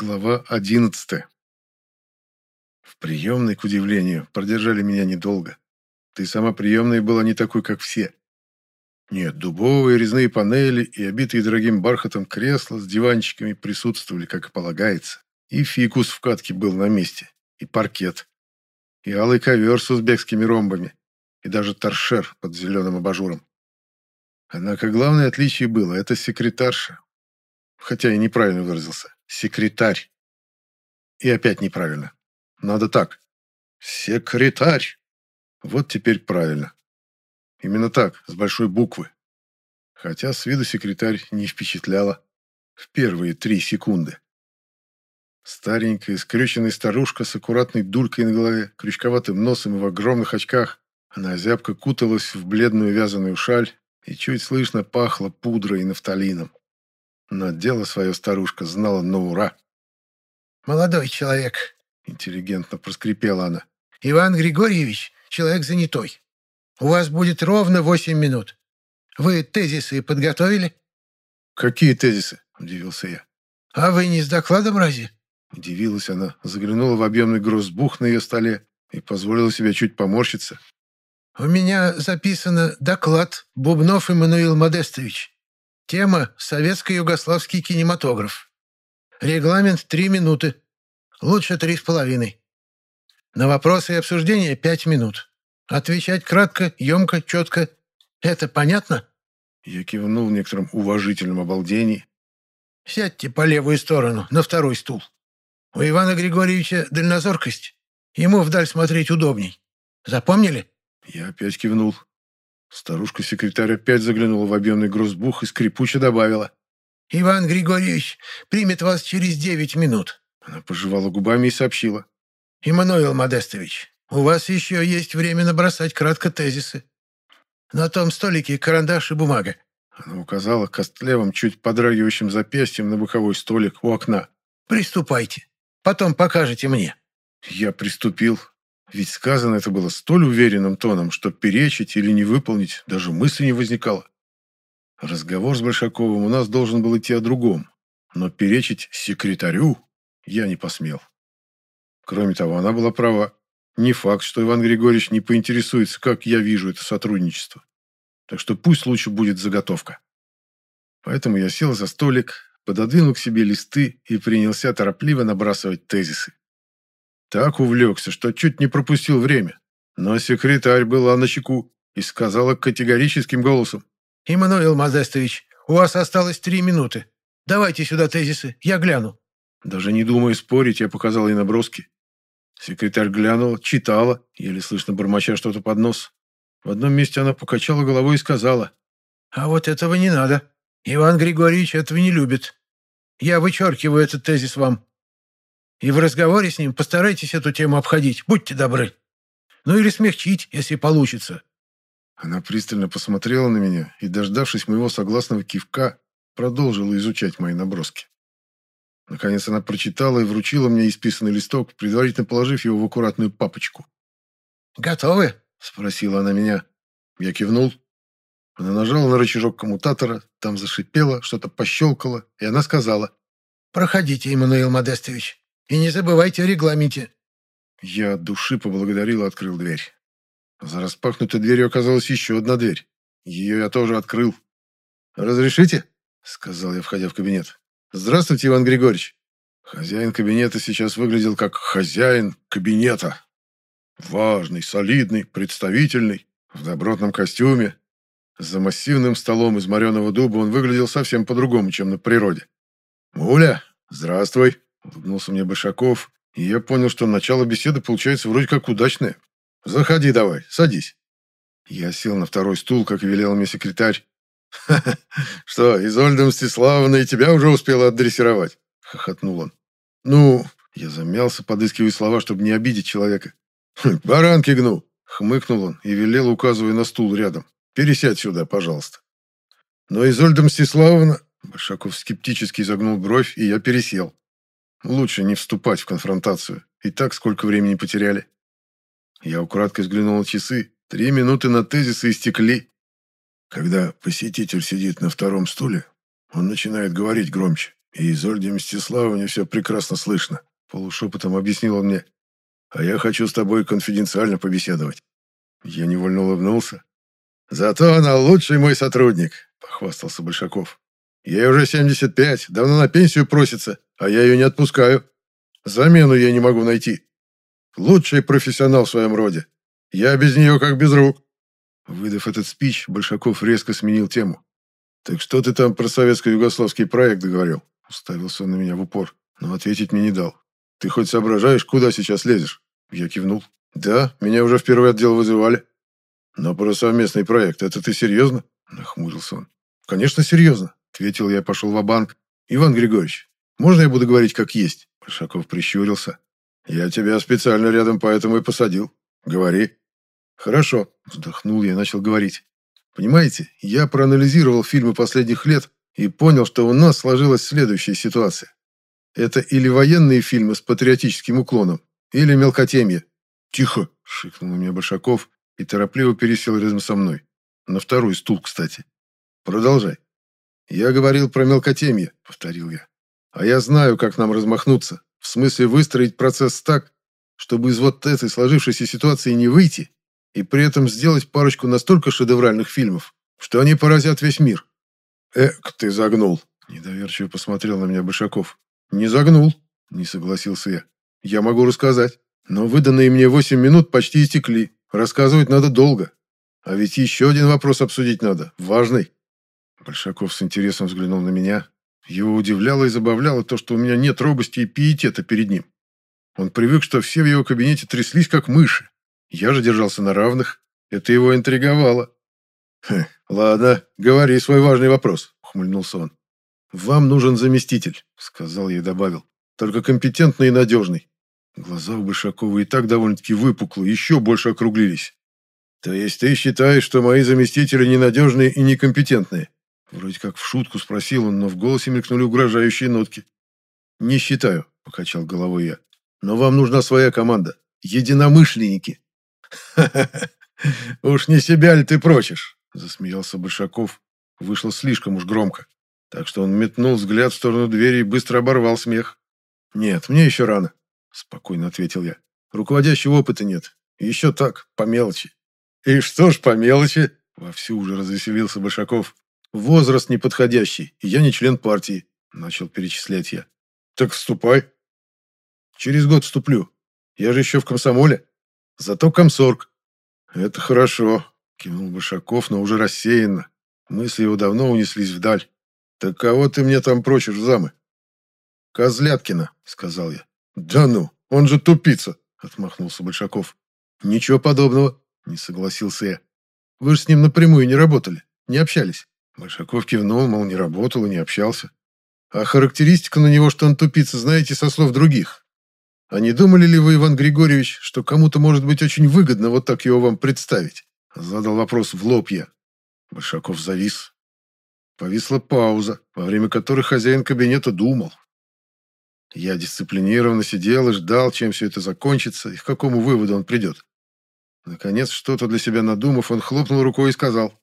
Глава одиннадцатая. В приемной, к удивлению, продержали меня недолго. Ты сама приемная была не такой, как все. Нет, дубовые резные панели и обитые дорогим бархатом кресла с диванчиками присутствовали, как и полагается. И фикус в катке был на месте, и паркет, и алый ковер с узбекскими ромбами, и даже торшер под зеленым абажуром. Однако главное отличие было – это секретарша. Хотя и неправильно выразился секретарь. И опять неправильно. Надо так. Секретарь. Вот теперь правильно. Именно так, с большой буквы. Хотя с виду секретарь не впечатляла в первые три секунды. Старенькая, скрюченная старушка с аккуратной дулькой на голове, крючковатым носом и в огромных очках. Она зябко куталась в бледную вязаную шаль и чуть слышно пахло пудрой и нафталином. Но дело свое старушка знала на ура. «Молодой человек», — интеллигентно проскрипела она. «Иван Григорьевич — человек занятой. У вас будет ровно восемь минут. Вы тезисы подготовили?» «Какие тезисы?» — удивился я. «А вы не с докладом разве?» Удивилась она, заглянула в объемный грузбух на ее столе и позволила себе чуть поморщиться. «У меня записано доклад Бубнов Эммануил Модестович. Тема «Советско-югославский кинематограф». Регламент три минуты. Лучше три с половиной. На вопросы и обсуждения пять минут. Отвечать кратко, емко, четко. Это понятно? Я кивнул в некотором уважительном обалдении. Сядьте по левую сторону, на второй стул. У Ивана Григорьевича дальнозоркость. Ему вдаль смотреть удобней. Запомнили? Я опять кивнул. Старушка-секретарь опять заглянула в объемный грузбух и скрипуче добавила. «Иван Григорьевич примет вас через девять минут». Она пожевала губами и сообщила. «Иммануил Модестович, у вас еще есть время набросать кратко тезисы. На том столике карандаш и бумага». Она указала костлевым, чуть подрагивающим запястьем на боковой столик у окна. «Приступайте. Потом покажете мне». Я приступил, ведь сказано это было столь уверенным тоном, что перечить или не выполнить даже мысли не возникало. Разговор с Большаковым у нас должен был идти о другом, но перечить секретарю я не посмел. Кроме того, она была права. Не факт, что Иван Григорьевич не поинтересуется, как я вижу это сотрудничество. Так что пусть лучше будет заготовка. Поэтому я сел за столик, пододвинул к себе листы и принялся торопливо набрасывать тезисы. Так увлекся, что чуть не пропустил время. Но секретарь была на чеку и сказала категорическим голосом. «Иммануил Мазестович, у вас осталось три минуты. Давайте сюда тезисы, я гляну». Даже не думая спорить, я показал ей наброски. Секретарь глянула, читала, еле слышно бормоча что-то под нос. В одном месте она покачала головой и сказала. «А вот этого не надо. Иван Григорьевич этого не любит. Я вычеркиваю этот тезис вам. И в разговоре с ним постарайтесь эту тему обходить, будьте добры. Ну или смягчить, если получится». Она пристально посмотрела на меня и, дождавшись моего согласного кивка, продолжила изучать мои наброски. Наконец она прочитала и вручила мне исписанный листок, предварительно положив его в аккуратную папочку. «Готовы?» – спросила она меня. Я кивнул. Она нажала на рычажок коммутатора, там зашипело, что-то пощелкало, и она сказала. «Проходите, Эммануил Модестович. И не забывайте о регламенте». Я от души поблагодарил и открыл дверь. За распахнутой дверью оказалась еще одна дверь. Ее я тоже открыл. «Разрешите?» — сказал я, входя в кабинет. «Здравствуйте, Иван Григорьевич». Хозяин кабинета сейчас выглядел как хозяин кабинета. Важный, солидный, представительный, в добротном костюме. За массивным столом из мореного дуба он выглядел совсем по-другому, чем на природе. «Муля, здравствуй!» Улыбнулся мне Большаков, и я понял, что начало беседы получается вроде как удачное. «Заходи давай, садись». Я сел на второй стул, как велел мне секретарь. «Ха -ха, «Что, Изольда Мстиславовна и тебя уже успела отдрессировать?» — хохотнул он. «Ну...» — я замялся, подыскивая слова, чтобы не обидеть человека. «Хм, «Баранки гну!» — хмыкнул он и велел, указывая на стул рядом. «Пересядь сюда, пожалуйста». Но Изольда Мстиславовна... Большаков скептически изогнул бровь, и я пересел. Лучше не вступать в конфронтацию. И так сколько времени потеряли. Я украдкой взглянул на часы. Три минуты на тезисы истекли. Когда посетитель сидит на втором стуле, он начинает говорить громче И Изольде Мстиславовне все прекрасно слышно, полушепотом объяснил он мне. А я хочу с тобой конфиденциально побеседовать. Я невольно улыбнулся. Зато она лучший мой сотрудник, похвастался Большаков. Ей уже 75, давно на пенсию просится, а я ее не отпускаю. Замену я не могу найти. Лучший профессионал в своем роде. Я без нее как без рук. Выдав этот спич, Большаков резко сменил тему. «Так что ты там про советско-югославский проект договорил?» Уставился он на меня в упор, но ответить мне не дал. «Ты хоть соображаешь, куда сейчас лезешь?» Я кивнул. «Да, меня уже в первый отдел вызывали». «Но про совместный проект, это ты серьезно?» Нахмурился он. «Конечно, серьезно», ответил я и пошел в банк «Иван Григорьевич, можно я буду говорить как есть?» Большаков прищурился. «Я тебя специально рядом поэтому и посадил. Говори». «Хорошо», вздохнул я и начал говорить. «Понимаете, я проанализировал фильмы последних лет и понял, что у нас сложилась следующая ситуация. Это или военные фильмы с патриотическим уклоном, или мелкотемье». «Тихо!» – шикнул на меня Большаков и торопливо пересел рядом со мной. На второй стул, кстати. «Продолжай». «Я говорил про мелкотемье», — повторил я. «А я знаю, как нам размахнуться. В смысле выстроить процесс так, чтобы из вот этой сложившейся ситуации не выйти, и при этом сделать парочку настолько шедевральных фильмов, что они поразят весь мир». «Эк, ты загнул», — недоверчиво посмотрел на меня Бышаков. «Не загнул», — не согласился я. «Я могу рассказать, но выданные мне восемь минут почти истекли. Рассказывать надо долго. А ведь еще один вопрос обсудить надо, важный». Большаков с интересом взглянул на меня. Его удивляло и забавляло то, что у меня нет робости и пиетета перед ним. Он привык, что все в его кабинете тряслись, как мыши. Я же держался на равных. Это его интриговало. «Хм, ладно, говори свой важный вопрос», — ухмыльнулся он. «Вам нужен заместитель», — сказал я и добавил. «Только компетентный и надежный». Глаза у Большакова и так довольно-таки выпуклые, еще больше округлились. «То есть ты считаешь, что мои заместители ненадежные и некомпетентные?» Вроде как в шутку спросил он, но в голосе мелькнули угрожающие нотки. «Не считаю», — покачал головой я. «Но вам нужна своя команда. Единомышленники». «Ха-ха-ха! Уж не себя ли ты прочишь?» — засмеялся Большаков. Вышло слишком уж громко. Так что он метнул взгляд в сторону двери и быстро оборвал смех. «Нет, мне еще рано», — спокойно ответил я. «Руководящего опыта нет. Еще так, по мелочи». «И что ж по мелочи?» — вовсю уже развеселился Большаков. Возраст неподходящий, и я не член партии, начал перечислять я. Так вступай. Через год вступлю. Я же еще в комсомоле. Зато комсорг. Это хорошо, кивнул Башаков, но уже рассеянно. Мысли его давно унеслись вдаль. Так кого ты мне там прочишь замы? Козляткина, сказал я. Да ну, он же тупица, отмахнулся Большаков. Ничего подобного, не согласился я. Вы же с ним напрямую не работали, не общались. Большаков кивнул, мол, не работал и не общался. А характеристика на него, что он тупица, знаете со слов других. А не думали ли вы, Иван Григорьевич, что кому-то может быть очень выгодно вот так его вам представить? Задал вопрос в лоб я. Большаков завис. Повисла пауза, во время которой хозяин кабинета думал. Я дисциплинированно сидел и ждал, чем все это закончится и к какому выводу он придет. Наконец, что-то для себя надумав, он хлопнул рукой и сказал.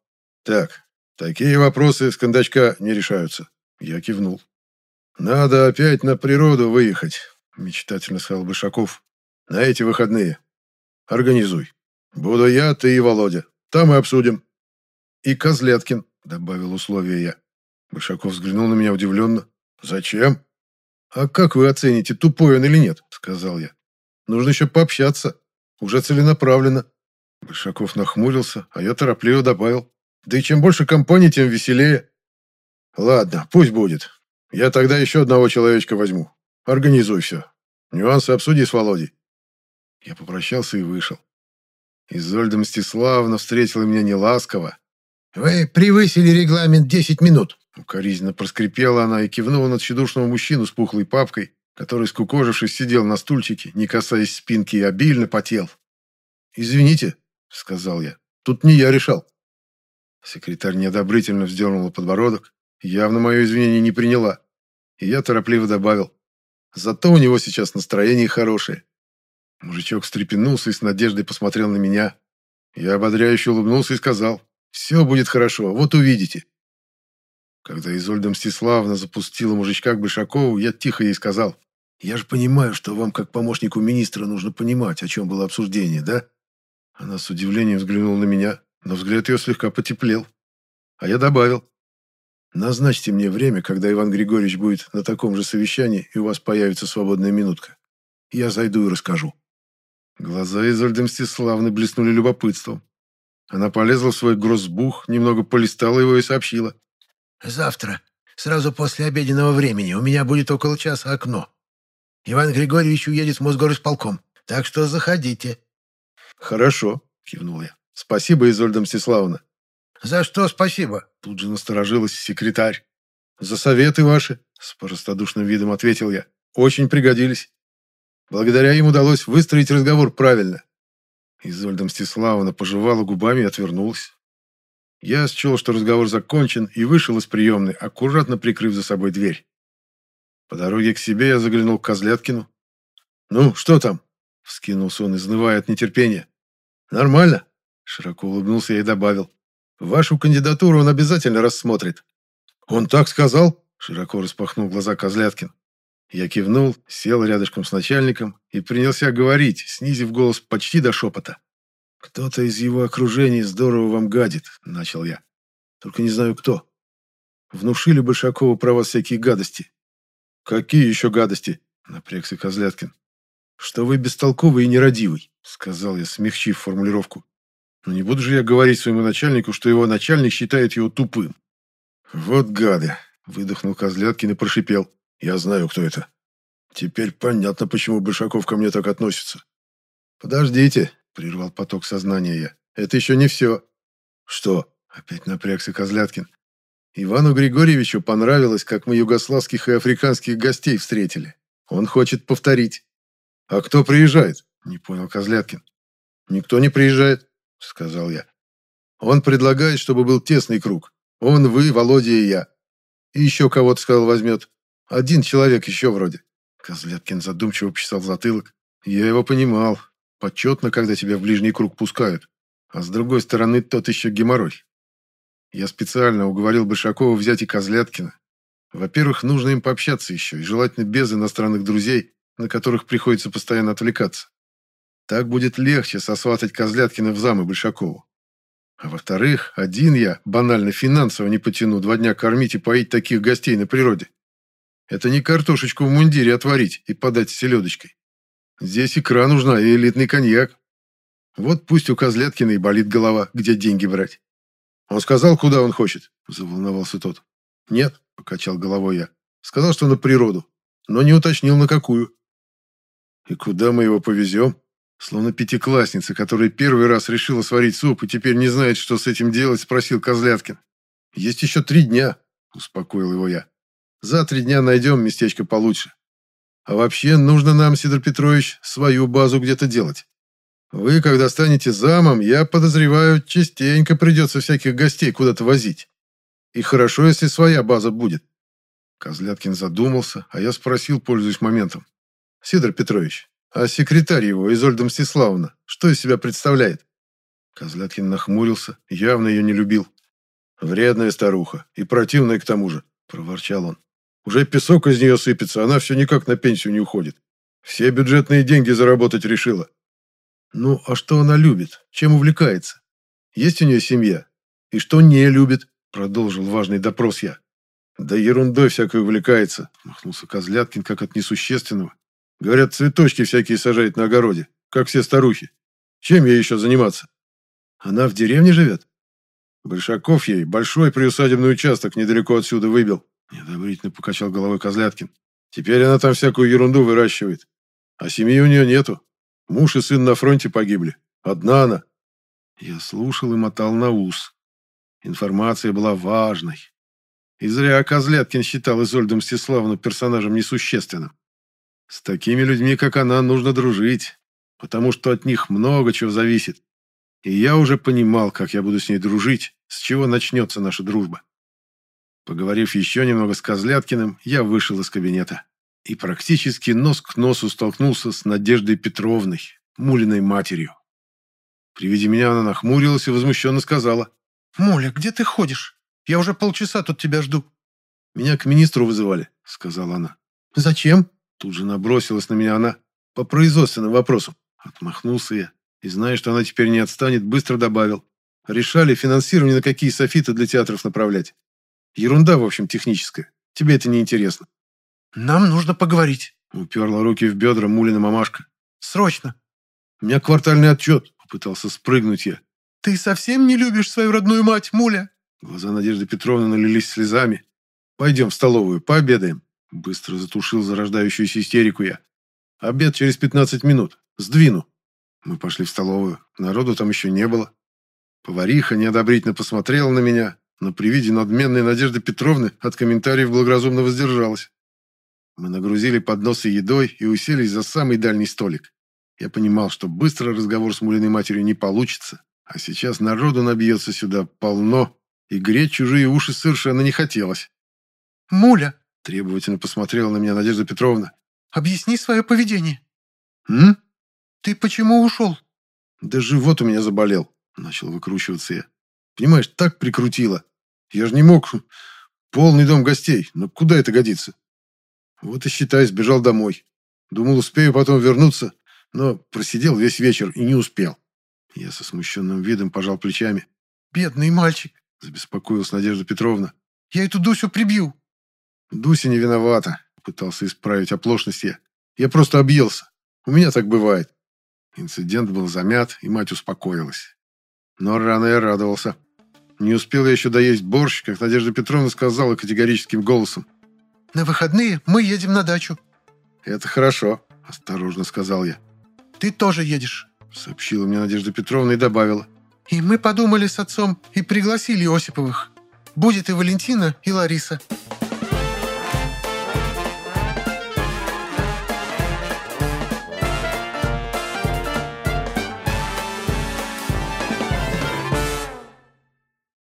«Так, Такие вопросы с кондачка не решаются. Я кивнул. Надо опять на природу выехать, мечтательно сказал Бышаков. На эти выходные. Организуй. Буду я, ты и Володя. Там и обсудим. И Козляткин, добавил условие я. Бышаков взглянул на меня удивленно. Зачем? А как вы оцените, тупой он или нет? Сказал я. Нужно еще пообщаться. Уже целенаправленно. Бышаков нахмурился, а я торопливо добавил. Да и чем больше компаний, тем веселее. Ладно, пусть будет. Я тогда еще одного человечка возьму. Организуй все. Нюансы обсуди с Володей. Я попрощался и вышел. Изольда Мстиславовна встретила меня неласково. «Вы превысили регламент 10 минут», Укоризненно проскрипела она и кивнула на тщедушного мужчину с пухлой папкой, который, скукожившись, сидел на стульчике, не касаясь спинки, и обильно потел. «Извините», — сказал я, — «тут не я решал». Секретарь неодобрительно вздернула подбородок, явно мое извинение не приняла. И я торопливо добавил. Зато у него сейчас настроение хорошее. Мужичок встрепенулся и с надеждой посмотрел на меня. Я ободряюще улыбнулся и сказал. «Все будет хорошо, вот увидите». Когда Изольда Мстиславовна запустила мужичка к Большакову, я тихо ей сказал, «Я же понимаю, что вам, как помощнику министра, нужно понимать, о чем было обсуждение, да?» Она с удивлением взглянула на меня, но взгляд ее слегка потеплел. А я добавил, «Назначьте мне время, когда Иван Григорьевич будет на таком же совещании, и у вас появится свободная минутка. Я зайду и расскажу». Глаза Изольды Мстиславны блеснули любопытством. Она полезла в свой гроссбух, немного полистала его и сообщила. Завтра, сразу после обеденного времени, у меня будет около часа окно. Иван Григорьевич уедет в Мосгорисполком, так что заходите». «Хорошо», — кивнул я. «Спасибо, Изольда Мстиславовна». «За что спасибо?» Тут же насторожилась секретарь. «За советы ваши», — с простодушным видом ответил я. «Очень пригодились. Благодаря им удалось выстроить разговор правильно». Изольда Мстиславовна пожевала губами и отвернулась. Я счел, что разговор закончен, и вышел из приемной, аккуратно прикрыв за собой дверь. По дороге к себе я заглянул к Козляткину. «Ну, что там?» — вскинулся он, изнывая от нетерпения. «Нормально?» — широко улыбнулся я и добавил. «Вашу кандидатуру он обязательно рассмотрит». «Он так сказал?» — широко распахнул глаза Козляткин. Я кивнул, сел рядышком с начальником и принялся говорить, снизив голос почти до шепота. «Кто-то из его окружения здорово вам гадит», — начал я. «Только не знаю, кто. Внушили Большакову про вас всякие гадости». «Какие еще гадости?» — напрягся Козляткин. «Что вы бестолковый и нерадивый», — сказал я, смягчив формулировку. «Но не буду же я говорить своему начальнику, что его начальник считает его тупым». «Вот гады!» — выдохнул Козляткин и прошипел. «Я знаю, кто это. Теперь понятно, почему Большаков ко мне так относится». «Подождите», Прервал поток сознания я. Это еще не все. Что? Опять напрягся Козляткин. Ивану Григорьевичу понравилось, как мы югославских и африканских гостей встретили. Он хочет повторить. А кто приезжает? Не понял Козляткин. Никто не приезжает, сказал я. Он предлагает, чтобы был тесный круг. Он, вы, Володя и я. И еще кого-то, сказал, возьмет. Один человек еще вроде. Козляткин задумчиво почесал затылок. Я его понимал. Почетно, когда тебя в ближний круг пускают. А с другой стороны, тот еще геморрой. Я специально уговорил Большакова взять и Козляткина. Во-первых, нужно им пообщаться еще, и желательно без иностранных друзей, на которых приходится постоянно отвлекаться. Так будет легче сосватать Козляткина в замы Большакову. А во-вторых, один я банально финансово не потяну два дня кормить и поить таких гостей на природе. Это не картошечку в мундире отварить и подать с селедочкой. Здесь икра нужна и элитный коньяк. Вот пусть у Козляткина и болит голова, где деньги брать. Он сказал, куда он хочет, заволновался тот. Нет, покачал головой я. Сказал, что на природу, но не уточнил, на какую. И куда мы его повезем? Словно пятиклассница, которая первый раз решила сварить суп и теперь не знает, что с этим делать, спросил Козляткин. Есть еще три дня, успокоил его я. За три дня найдем местечко получше. А вообще, нужно нам, Сидор Петрович, свою базу где-то делать. Вы, когда станете замом, я подозреваю, частенько придется всяких гостей куда-то возить. И хорошо, если своя база будет. Козляткин задумался, а я спросил, пользуясь моментом. Сидор Петрович, а секретарь его, Изольда Мстиславовна, что из себя представляет? Козляткин нахмурился, явно ее не любил. «Вредная старуха и противная к тому же», – проворчал он. Уже песок из нее сыпется, она все никак на пенсию не уходит. Все бюджетные деньги заработать решила. Ну, а что она любит? Чем увлекается? Есть у нее семья? И что не любит? Продолжил важный допрос я. Да ерундой всякой увлекается, махнулся Козляткин, как от несущественного. Говорят, цветочки всякие сажает на огороде, как все старухи. Чем ей еще заниматься? Она в деревне живет? Большаков ей большой приусадебный участок недалеко отсюда выбил. Неодобрительно покачал головой Козляткин. Теперь она там всякую ерунду выращивает. А семьи у нее нету. Муж и сын на фронте погибли. Одна она. Я слушал и мотал на ус. Информация была важной. И зря Козляткин считал Изольду Мстиславовну персонажем несущественным. С такими людьми, как она, нужно дружить, потому что от них много чего зависит. И я уже понимал, как я буду с ней дружить, с чего начнется наша дружба. Поговорив еще немного с Козляткиным, я вышел из кабинета и практически нос к носу столкнулся с Надеждой Петровной, Мулиной матерью. При виде меня она нахмурилась и возмущенно сказала. «Муля, где ты ходишь? Я уже полчаса тут тебя жду. «Меня к министру вызывали», — сказала она. «Зачем?» Тут же набросилась на меня она. «По производственным вопросам». Отмахнулся я. И, зная, что она теперь не отстанет, быстро добавил. Решали финансирование на какие софиты для театров направлять. Ерунда, в общем, техническая. Тебе это не интересно. «Нам нужно поговорить». Уперла руки в бедра Мулина мамашка. «Срочно». «У меня квартальный отчет», — попытался спрыгнуть я. «Ты совсем не любишь свою родную мать, Муля?» Глаза Надежды Петровны налились слезами. «Пойдем в столовую, пообедаем». Быстро затушил зарождающуюся истерику я. «Обед через 15 минут. Сдвину». Мы пошли в столовую. Народу там еще не было. Повариха неодобрительно посмотрела на меня, но при виде надменной Надежды Петровны от комментариев благоразумно воздержалась. Мы нагрузили подносы едой и уселись за самый дальний столик. Я понимал, что быстро разговор с Мулиной матерью не получится, а сейчас народу набьется сюда полно, и греть чужие уши совершенно не хотелось. «Муля!» – требовательно посмотрела на меня Надежда Петровна. «Объясни свое поведение». «М?» «Ты почему ушел?» «Да живот у меня заболел», – начал выкручиваться я. «Понимаешь, так прикрутило. Я же не мог. Полный дом гостей. Но куда это годится?» Вот и считай, сбежал домой. Думал, успею потом вернуться, но просидел весь вечер и не успел. Я со смущенным видом пожал плечами. «Бедный мальчик!» – забеспокоилась Надежда Петровна. «Я эту Дусю прибью!» «Дуся не виновата», – пытался исправить оплошность я. «Я просто объелся. У меня так бывает». Инцидент был замят, и мать успокоилась. Но рано я радовался. Не успел я еще доесть борщ, как Надежда Петровна сказала категорическим голосом. На выходные мы едем на дачу». «Это хорошо», – осторожно сказал я. «Ты тоже едешь», – сообщила мне Надежда Петровна и добавила. «И мы подумали с отцом и пригласили Осиповых. Будет и Валентина, и Лариса».